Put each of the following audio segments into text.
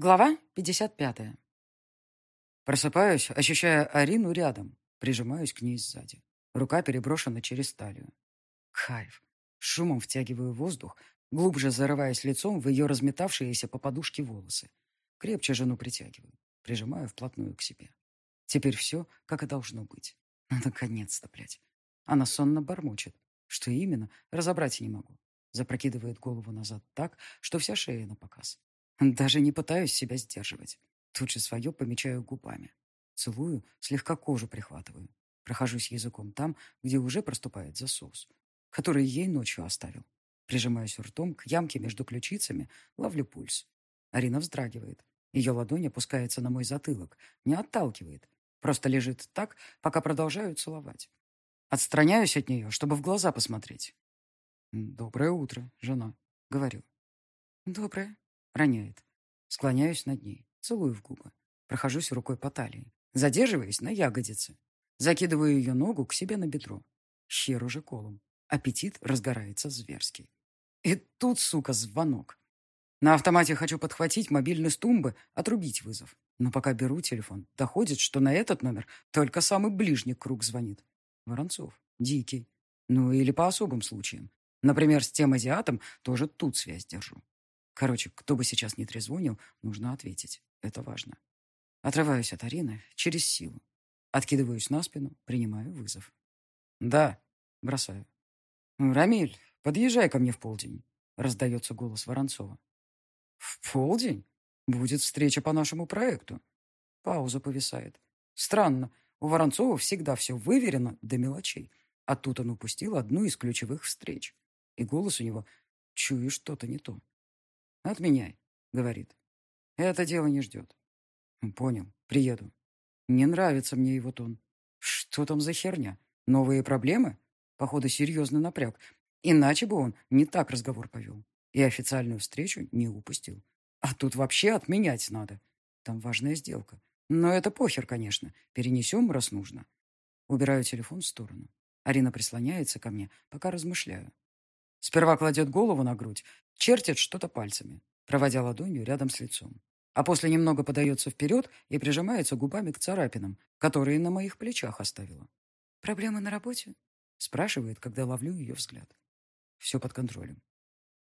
Глава 55. Просыпаюсь, ощущая Арину рядом. Прижимаюсь к ней сзади. Рука переброшена через талию. Кайф. Шумом втягиваю воздух, глубже зарываясь лицом в ее разметавшиеся по подушке волосы. Крепче жену притягиваю. Прижимаю вплотную к себе. Теперь все, как и должно быть. Ну, наконец-то, блядь. Она сонно бормочет. Что именно, разобрать не могу. Запрокидывает голову назад так, что вся шея на показ. Даже не пытаюсь себя сдерживать. Тут же свое помечаю губами. Целую, слегка кожу прихватываю. Прохожусь языком там, где уже проступает засос, который ей ночью оставил. Прижимаюсь ртом к ямке между ключицами, ловлю пульс. Арина вздрагивает. Ее ладонь опускается на мой затылок, не отталкивает. Просто лежит так, пока продолжаю целовать. Отстраняюсь от нее, чтобы в глаза посмотреть. «Доброе утро, жена», — говорю. «Доброе», Роняет. Склоняюсь над ней, целую в губы. Прохожусь рукой по талии. Задерживаясь на ягодице. Закидываю ее ногу к себе на бедро. Хер уже колом. Аппетит разгорается зверски. И тут, сука, звонок. На автомате хочу подхватить мобильный с тумбы, отрубить вызов. Но пока беру телефон, доходит, что на этот номер только самый ближний круг звонит. Воронцов. Дикий. Ну или по особым случаям. Например, с тем азиатом тоже тут связь держу. Короче, кто бы сейчас не трезвонил, нужно ответить. Это важно. Отрываюсь от Арины через силу. Откидываюсь на спину, принимаю вызов. «Да», — бросаю. «Рамиль, подъезжай ко мне в полдень», — раздается голос Воронцова. «В полдень? Будет встреча по нашему проекту». Пауза повисает. Странно, у Воронцова всегда все выверено до мелочей, а тут он упустил одну из ключевых встреч. И голос у него, чую, что-то не то. «Отменяй», — говорит. «Это дело не ждет». «Понял, приеду». Не нравится мне его тон. Что там за херня? Новые проблемы? Походу, серьезный напряг. Иначе бы он не так разговор повел. И официальную встречу не упустил. А тут вообще отменять надо. Там важная сделка. Но это похер, конечно. Перенесем, раз нужно. Убираю телефон в сторону. Арина прислоняется ко мне, пока размышляю. Сперва кладет голову на грудь, чертит что-то пальцами, проводя ладонью рядом с лицом. А после немного подается вперед и прижимается губами к царапинам, которые на моих плечах оставила. «Проблемы на работе?» спрашивает, когда ловлю ее взгляд. Все под контролем.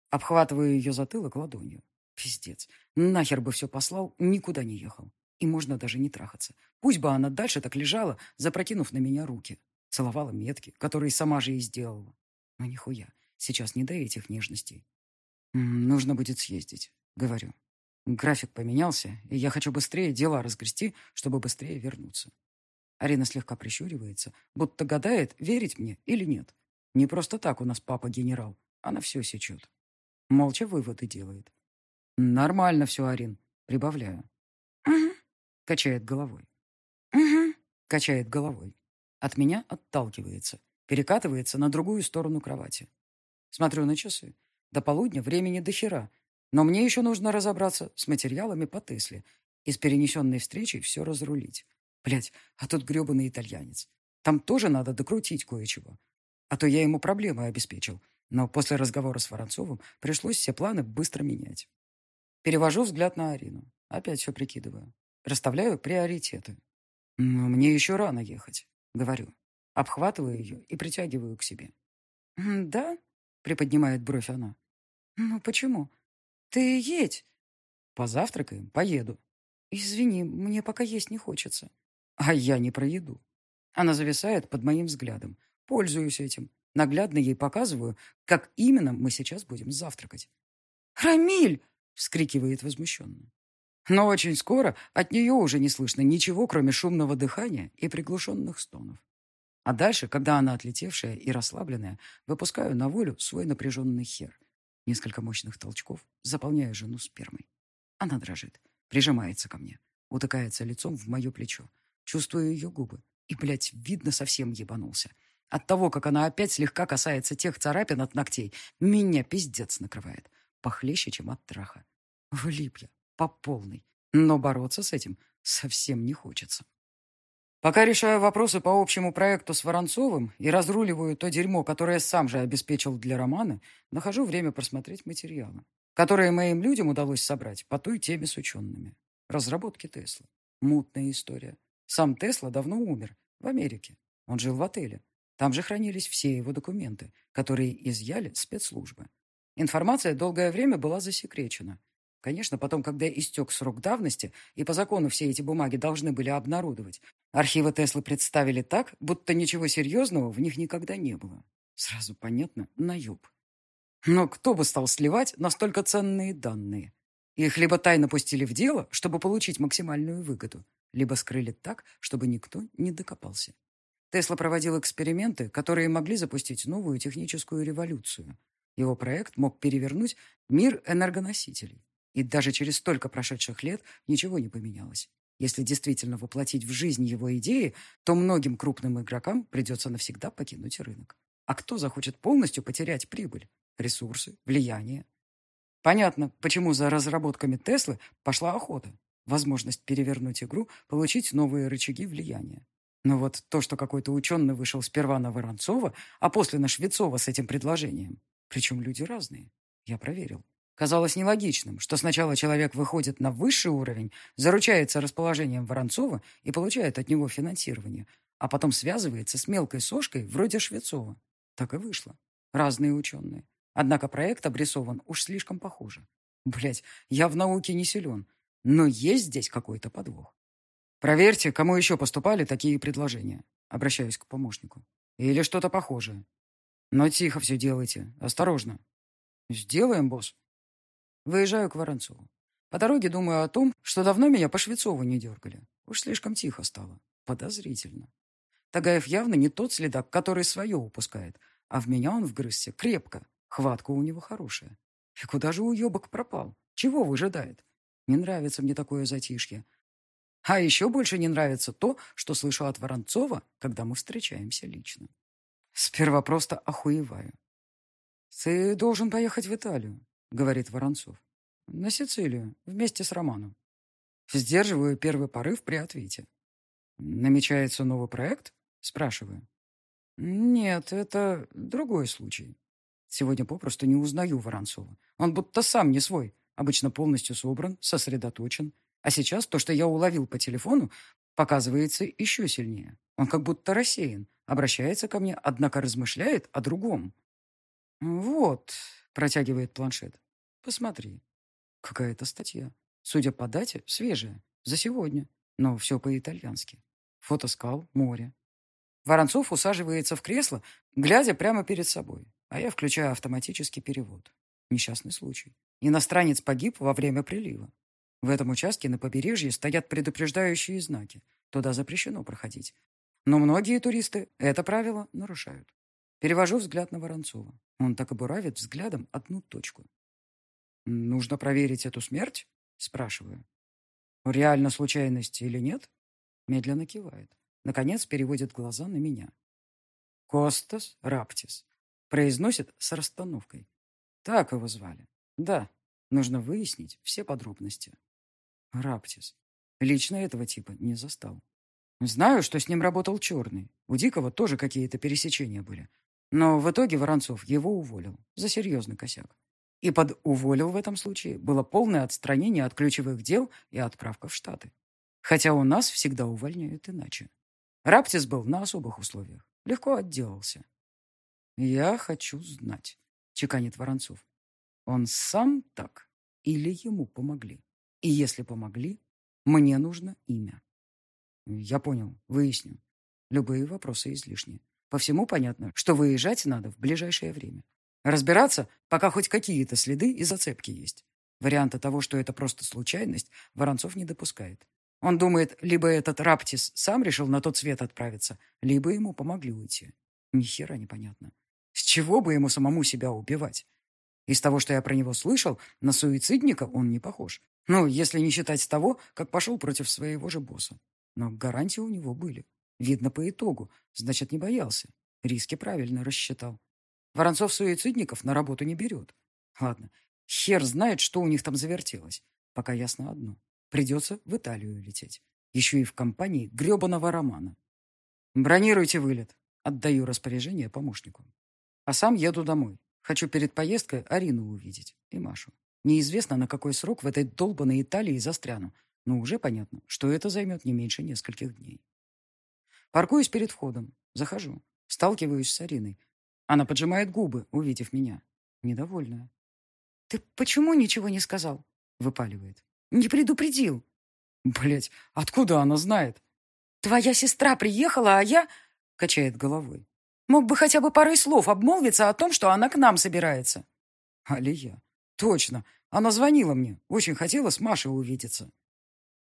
Обхватываю ее затылок ладонью. Пиздец. Нахер бы все послал, никуда не ехал. И можно даже не трахаться. Пусть бы она дальше так лежала, запрокинув на меня руки. Целовала метки, которые сама же и сделала. Но нихуя. Сейчас не до этих нежностей. «Нужно будет съездить», — говорю. График поменялся, и я хочу быстрее дела разгрести, чтобы быстрее вернуться. Арина слегка прищуривается, будто гадает, верить мне или нет. Не просто так у нас папа генерал, она все сечет. Молча выводы делает. «Нормально все, Арин», — прибавляю. «Угу», — качает головой. «Угу», — качает головой. От меня отталкивается, перекатывается на другую сторону кровати. Смотрю на часы. До полудня времени до хера. Но мне еще нужно разобраться с материалами по Тесле и с перенесенной встречей все разрулить. Блять, а тут гребаный итальянец. Там тоже надо докрутить кое-чего. А то я ему проблемы обеспечил. Но после разговора с Воронцовым пришлось все планы быстро менять. Перевожу взгляд на Арину. Опять все прикидываю. Расставляю приоритеты. Но мне еще рано ехать, говорю. Обхватываю ее и притягиваю к себе. «Да?» Приподнимает бровь она. Ну почему? Ты едь. Позавтракаем, поеду. Извини, мне пока есть не хочется. А я не про еду. Она зависает под моим взглядом. Пользуюсь этим. Наглядно ей показываю, как именно мы сейчас будем завтракать. «Рамиль!» — вскрикивает возмущенно. Но очень скоро от нее уже не слышно ничего, кроме шумного дыхания и приглушенных стонов. А дальше, когда она отлетевшая и расслабленная, выпускаю на волю свой напряженный хер. Несколько мощных толчков, заполняя жену спермой. Она дрожит, прижимается ко мне, утыкается лицом в мое плечо. Чувствую ее губы. И, блядь, видно, совсем ебанулся. От того, как она опять слегка касается тех царапин от ногтей, меня пиздец накрывает. Похлеще, чем от траха. Влип я, по полной. Но бороться с этим совсем не хочется. Пока решаю вопросы по общему проекту с Воронцовым и разруливаю то дерьмо, которое сам же обеспечил для романа, нахожу время просмотреть материалы. которые моим людям удалось собрать по той теме с учеными. Разработки Теслы. Мутная история. Сам Тесла давно умер. В Америке. Он жил в отеле. Там же хранились все его документы, которые изъяли спецслужбы. Информация долгое время была засекречена. Конечно, потом, когда истек срок давности, и по закону все эти бумаги должны были обнародовать, архивы Теслы представили так, будто ничего серьезного в них никогда не было. Сразу понятно, наеб. Но кто бы стал сливать настолько ценные данные? Их либо тайно пустили в дело, чтобы получить максимальную выгоду, либо скрыли так, чтобы никто не докопался. Тесла проводил эксперименты, которые могли запустить новую техническую революцию. Его проект мог перевернуть мир энергоносителей. И даже через столько прошедших лет ничего не поменялось. Если действительно воплотить в жизнь его идеи, то многим крупным игрокам придется навсегда покинуть рынок. А кто захочет полностью потерять прибыль, ресурсы, влияние? Понятно, почему за разработками Теслы пошла охота. Возможность перевернуть игру, получить новые рычаги влияния. Но вот то, что какой-то ученый вышел сперва на Воронцова, а после на Швецова с этим предложением. Причем люди разные. Я проверил. Казалось нелогичным, что сначала человек выходит на высший уровень, заручается расположением Воронцова и получает от него финансирование, а потом связывается с мелкой сошкой вроде Швецова. Так и вышло. Разные ученые. Однако проект обрисован уж слишком похоже. Блять, я в науке не силен, но есть здесь какой-то подвох. Проверьте, кому еще поступали такие предложения. Обращаюсь к помощнику. Или что-то похожее. Но тихо все делайте, осторожно. Сделаем, босс. Выезжаю к Воронцову. По дороге думаю о том, что давно меня по Швецову не дергали. Уж слишком тихо стало. Подозрительно. Тагаев явно не тот следак, который свое упускает, а в меня он вгрызся крепко. Хватка у него хорошая. И куда же уебок пропал? Чего выжидает? Не нравится мне такое затишье. А еще больше не нравится то, что слышу от Воронцова, когда мы встречаемся лично. Сперва просто охуеваю. «Ты должен поехать в Италию», — говорит Воронцов. «На Сицилию, вместе с Романом». Сдерживаю первый порыв при ответе. «Намечается новый проект?» — спрашиваю. «Нет, это другой случай. Сегодня попросту не узнаю Воронцова. Он будто сам не свой, обычно полностью собран, сосредоточен, а сейчас то, что я уловил по телефону, показывается еще сильнее. Он как будто рассеян, обращается ко мне, однако размышляет о другом. «Вот», — протягивает планшет, — «посмотри. Какая-то статья. Судя по дате, свежая, за сегодня, но все по-итальянски. Фото скал, море. Воронцов усаживается в кресло, глядя прямо перед собой, а я включаю автоматический перевод. Несчастный случай. Иностранец погиб во время прилива. В этом участке на побережье стоят предупреждающие знаки. Туда запрещено проходить. Но многие туристы это правило нарушают. Перевожу взгляд на Воронцова. Он так и буравит взглядом одну точку. «Нужно проверить эту смерть?» Спрашиваю. «Реально случайность или нет?» Медленно кивает. Наконец переводит глаза на меня. «Костас Раптис», произносит с расстановкой. Так его звали. Да, нужно выяснить все подробности. Раптис. Лично этого типа не застал. Знаю, что с ним работал Черный. У Дикого тоже какие-то пересечения были. Но в итоге Воронцов его уволил за серьезный косяк. И под «уволил» в этом случае было полное отстранение от ключевых дел и отправка в Штаты. Хотя у нас всегда увольняют иначе. Раптис был на особых условиях. Легко отделался. «Я хочу знать», — чеканит Воронцов. «Он сам так или ему помогли?» И если помогли, мне нужно имя. Я понял, выясню. Любые вопросы излишни. По всему понятно, что выезжать надо в ближайшее время. Разбираться, пока хоть какие-то следы и зацепки есть. Варианта того, что это просто случайность, Воронцов не допускает. Он думает, либо этот Раптис сам решил на тот свет отправиться, либо ему помогли уйти. Ни хера непонятно. С чего бы ему самому себя убивать? Из того, что я про него слышал, на суицидника он не похож. Ну, если не считать того, как пошел против своего же босса. Но гарантии у него были. Видно по итогу. Значит, не боялся. Риски правильно рассчитал. Воронцов суицидников на работу не берет. Ладно, хер знает, что у них там завертелось. Пока ясно одно. Придется в Италию лететь. Еще и в компании гребаного романа. Бронируйте вылет. Отдаю распоряжение помощнику. А сам еду домой. Хочу перед поездкой Арину увидеть и Машу. Неизвестно, на какой срок в этой долбанной Италии застряну, но уже понятно, что это займет не меньше нескольких дней. Паркуюсь перед входом, захожу, сталкиваюсь с Ариной. Она поджимает губы, увидев меня. Недовольная. «Ты почему ничего не сказал?» — выпаливает. «Не предупредил». Блять, откуда она знает? «Твоя сестра приехала, а я...» — качает головой. «Мог бы хотя бы парой слов обмолвиться о том, что она к нам собирается». Алия. Точно. Она звонила мне. Очень хотела с Машей увидеться.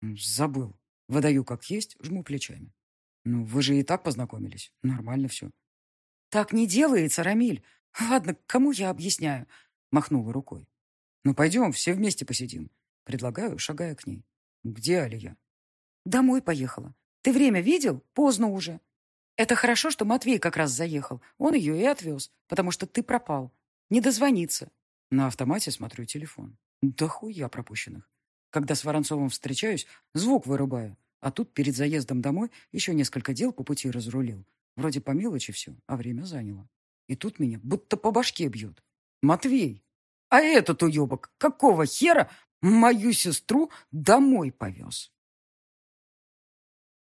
Забыл. Выдаю как есть, жму плечами. Ну, вы же и так познакомились. Нормально все. Так не делается, Рамиль. Ладно, кому я объясняю? Махнула рукой. Ну, пойдем, все вместе посидим. Предлагаю, шагая к ней. Где Алия? Домой поехала. Ты время видел? Поздно уже. Это хорошо, что Матвей как раз заехал. Он ее и отвез, потому что ты пропал. Не дозвониться. На автомате смотрю телефон. Да хуя пропущенных. Когда с Воронцовым встречаюсь, звук вырубаю. А тут перед заездом домой еще несколько дел по пути разрулил. Вроде по мелочи все, а время заняло. И тут меня будто по башке бьет. Матвей! А этот уебок какого хера мою сестру домой повез?